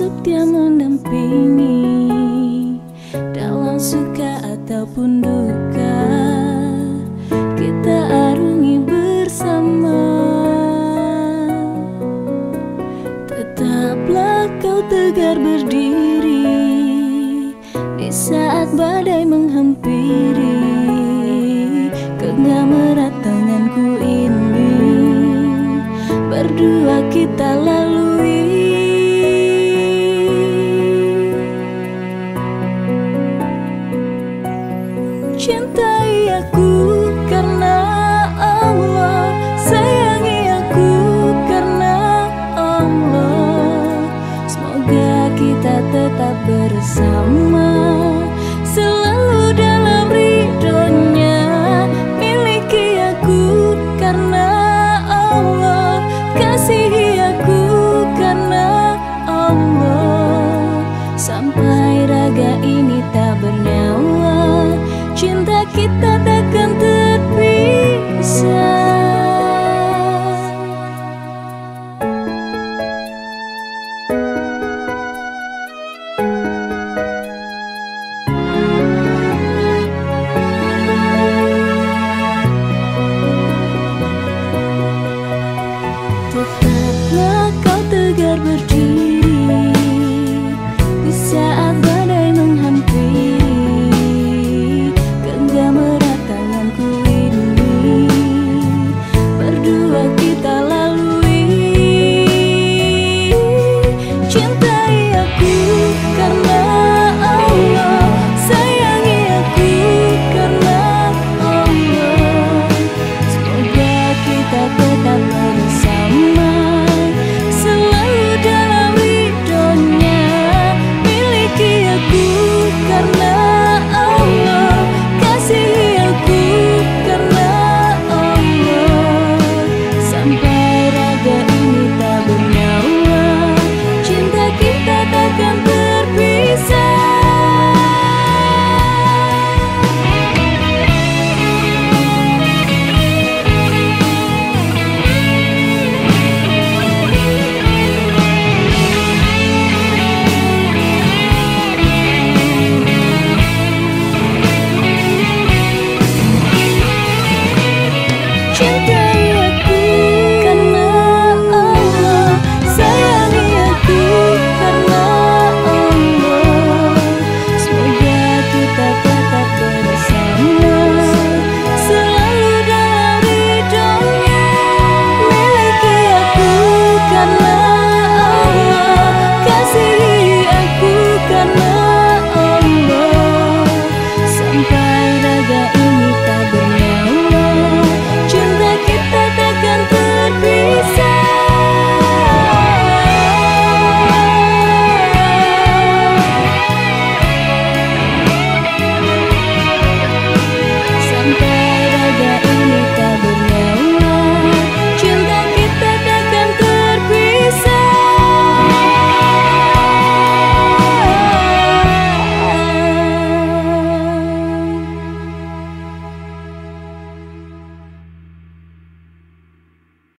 setia mendampingi dalam suka ataupun duka. bersama. Selalu dalam ridhonya Miliki aku karena Allah. Kasihi aku karena Allah. Sampai raga ini tak bernyawa. Cinta kita takkan terjadi